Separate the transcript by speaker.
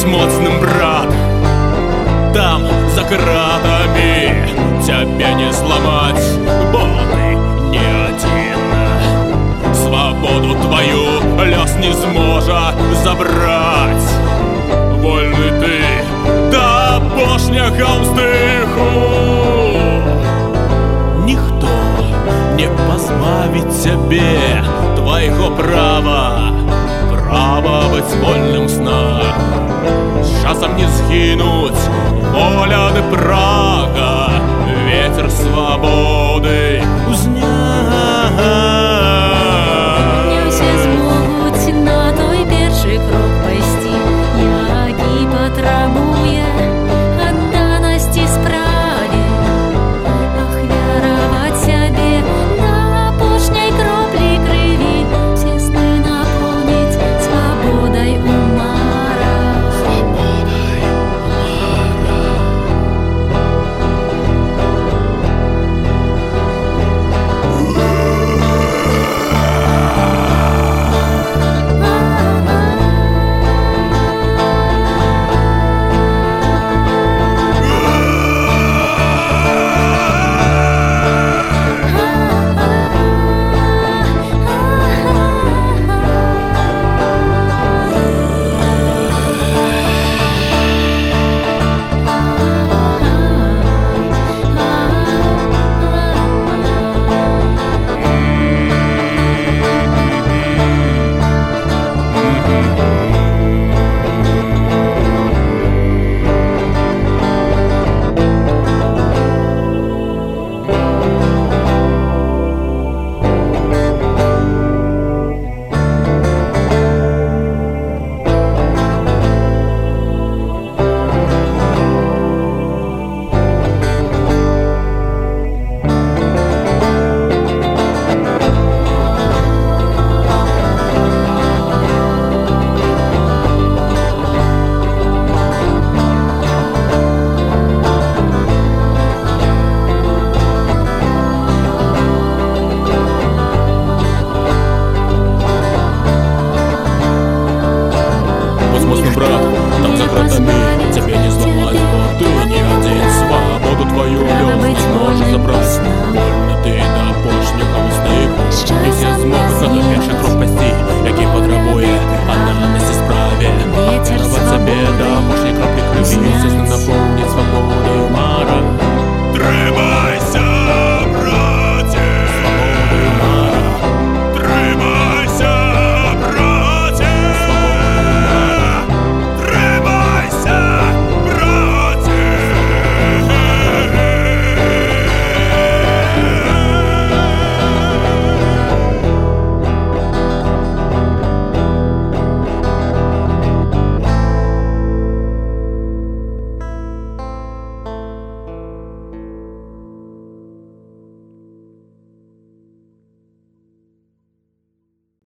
Speaker 1: будь моцным, брат. Там, за кратами, тебя не сломать. Бо ты не один. Свободу твою лес не сможет забрать. Вольный ты, да бошня холстыху Никто не позбавит тебе твоего права быць вольным сна з часам не згінуць воля ды прага